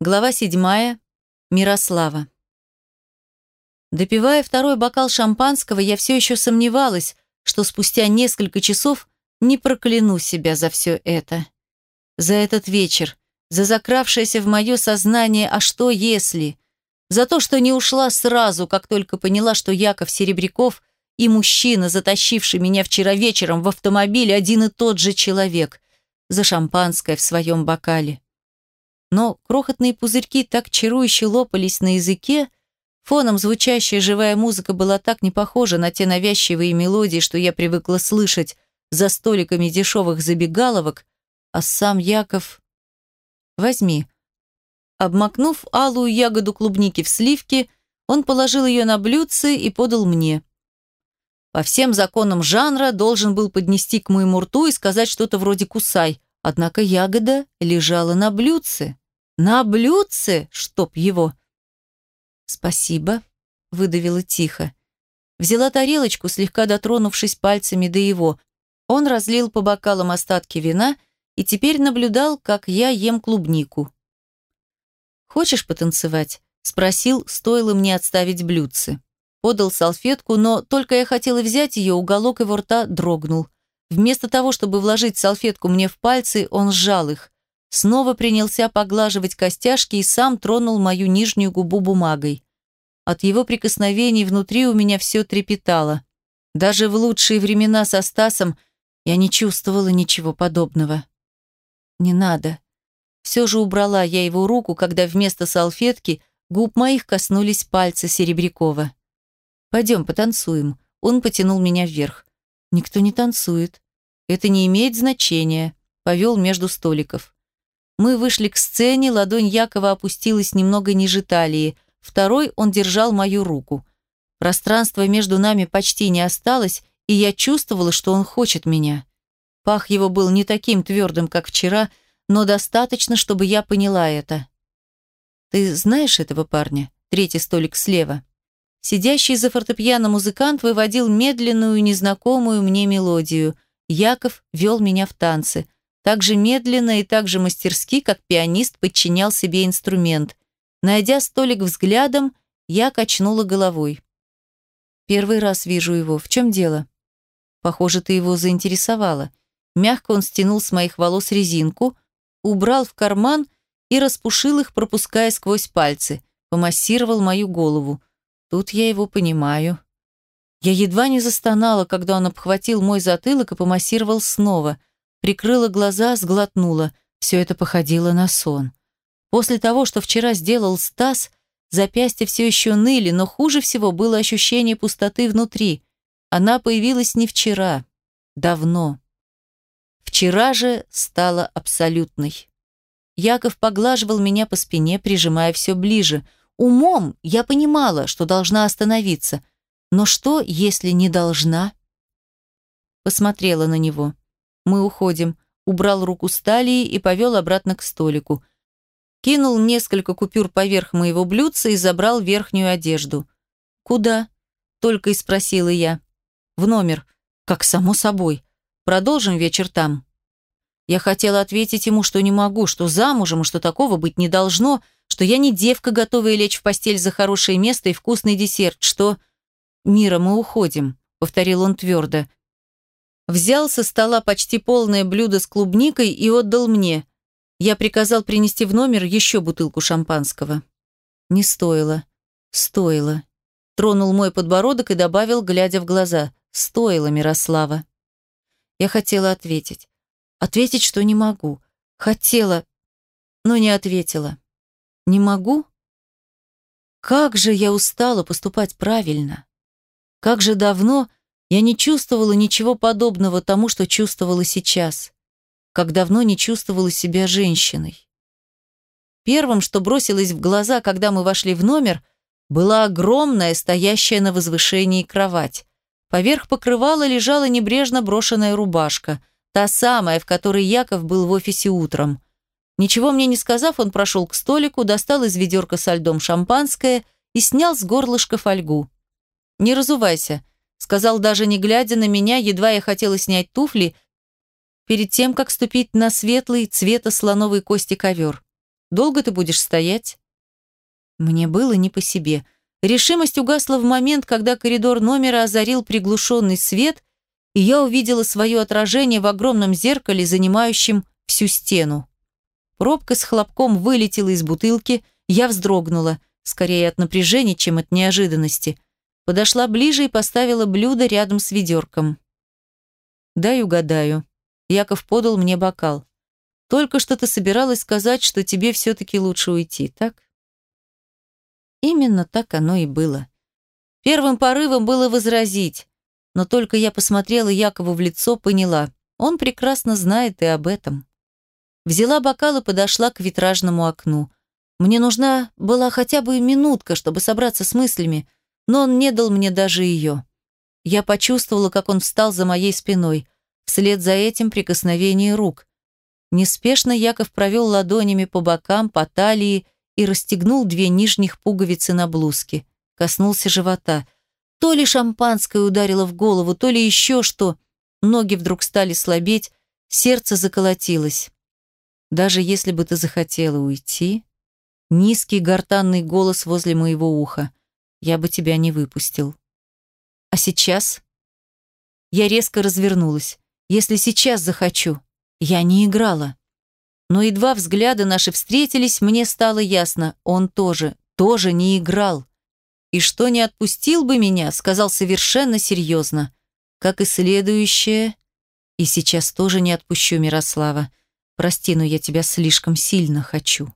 Глава седьмая. Мирослава. Допивая второй бокал шампанского, я все еще сомневалась, что спустя несколько часов не прокляну себя за все это. За этот вечер, за закравшееся в мое сознание «а что если?», за то, что не ушла сразу, как только поняла, что Яков Серебряков и мужчина, затащивший меня вчера вечером в автомобиль, один и тот же человек, за шампанское в своем бокале но крохотные пузырьки так чарующе лопались на языке, фоном звучащая живая музыка была так не похожа на те навязчивые мелодии, что я привыкла слышать за столиками дешевых забегаловок, а сам Яков... Возьми. Обмакнув алую ягоду клубники в сливки, он положил ее на блюдце и подал мне. По всем законам жанра должен был поднести к моему рту и сказать что-то вроде «кусай», Однако ягода лежала на блюдце. На блюдце, чтоб его. «Спасибо», — выдавила тихо. Взяла тарелочку, слегка дотронувшись пальцами до его. Он разлил по бокалам остатки вина и теперь наблюдал, как я ем клубнику. «Хочешь потанцевать?» — спросил, стоило мне отставить блюдце. Подал салфетку, но только я хотела взять ее, уголок его рта дрогнул. Вместо того, чтобы вложить салфетку мне в пальцы, он сжал их. Снова принялся поглаживать костяшки и сам тронул мою нижнюю губу бумагой. От его прикосновений внутри у меня все трепетало. Даже в лучшие времена со Стасом я не чувствовала ничего подобного. «Не надо». Все же убрала я его руку, когда вместо салфетки губ моих коснулись пальцы Серебрякова. «Пойдем, потанцуем». Он потянул меня вверх. Никто не танцует. Это не имеет значения. Повел между столиков. Мы вышли к сцене, ладонь Якова опустилась немного ниже талии. Второй он держал мою руку. Пространство между нами почти не осталось, и я чувствовала, что он хочет меня. Пах его был не таким твердым, как вчера, но достаточно, чтобы я поняла это. «Ты знаешь этого парня?» Третий столик слева. Сидящий за фортепиано музыкант выводил медленную, незнакомую мне мелодию. Яков вел меня в танцы. Так же медленно и так же мастерски, как пианист подчинял себе инструмент. Найдя столик взглядом, я качнула головой. «Первый раз вижу его. В чем дело?» «Похоже, ты его заинтересовала». Мягко он стянул с моих волос резинку, убрал в карман и распушил их, пропуская сквозь пальцы. Помассировал мою голову. Тут я его понимаю. Я едва не застонала, когда он обхватил мой затылок и помассировал снова. Прикрыла глаза, сглотнула. Все это походило на сон. После того, что вчера сделал Стас, запястья все еще ныли, но хуже всего было ощущение пустоты внутри. Она появилась не вчера, давно. Вчера же стала абсолютной. Яков поглаживал меня по спине, прижимая все ближе – Умом я понимала, что должна остановиться. Но что, если не должна? Посмотрела на него. Мы уходим. Убрал руку с талии и повел обратно к столику. Кинул несколько купюр поверх моего блюдца и забрал верхнюю одежду. «Куда?» – только и спросила я. «В номер. Как само собой. Продолжим вечер там». Я хотела ответить ему, что не могу, что замужем что такого быть не должно – что я не девка, готовая лечь в постель за хорошее место и вкусный десерт, что... «Мира, мы уходим», — повторил он твердо. Взял со стола почти полное блюдо с клубникой и отдал мне. Я приказал принести в номер еще бутылку шампанского. Не стоило. Стоило. Тронул мой подбородок и добавил, глядя в глаза. Стоило, Мирослава. Я хотела ответить. Ответить, что не могу. Хотела, но не ответила. Не могу? Как же я устала поступать правильно. Как же давно я не чувствовала ничего подобного тому, что чувствовала сейчас. Как давно не чувствовала себя женщиной. Первым, что бросилось в глаза, когда мы вошли в номер, была огромная, стоящая на возвышении кровать. Поверх покрывала лежала небрежно брошенная рубашка, та самая, в которой Яков был в офисе утром. Ничего мне не сказав, он прошел к столику, достал из ведерка со льдом шампанское и снял с горлышка фольгу. «Не разувайся», — сказал даже не глядя на меня, едва я хотела снять туфли, перед тем, как ступить на светлый цвета слоновой кости ковер. Долго ты будешь стоять?» Мне было не по себе. Решимость угасла в момент, когда коридор номера озарил приглушенный свет, и я увидела свое отражение в огромном зеркале, занимающем всю стену. Пробка с хлопком вылетела из бутылки, я вздрогнула, скорее от напряжения, чем от неожиданности. Подошла ближе и поставила блюдо рядом с ведерком. «Дай угадаю». Яков подал мне бокал. «Только что ты собиралась сказать, что тебе все-таки лучше уйти, так?» Именно так оно и было. Первым порывом было возразить, но только я посмотрела Якову в лицо, поняла, он прекрасно знает и об этом. Взяла бокал и подошла к витражному окну. Мне нужна была хотя бы минутка, чтобы собраться с мыслями, но он не дал мне даже ее. Я почувствовала, как он встал за моей спиной. Вслед за этим прикосновение рук. Неспешно Яков провел ладонями по бокам, по талии и расстегнул две нижних пуговицы на блузке. Коснулся живота. То ли шампанское ударило в голову, то ли еще что. Ноги вдруг стали слабеть, сердце заколотилось. Даже если бы ты захотела уйти, низкий гортанный голос возле моего уха, я бы тебя не выпустил. А сейчас? Я резко развернулась. Если сейчас захочу. Я не играла. Но едва взгляды наши встретились, мне стало ясно, он тоже, тоже не играл. И что не отпустил бы меня, сказал совершенно серьезно. Как и следующее, и сейчас тоже не отпущу Мирослава. Прости, но я тебя слишком сильно хочу.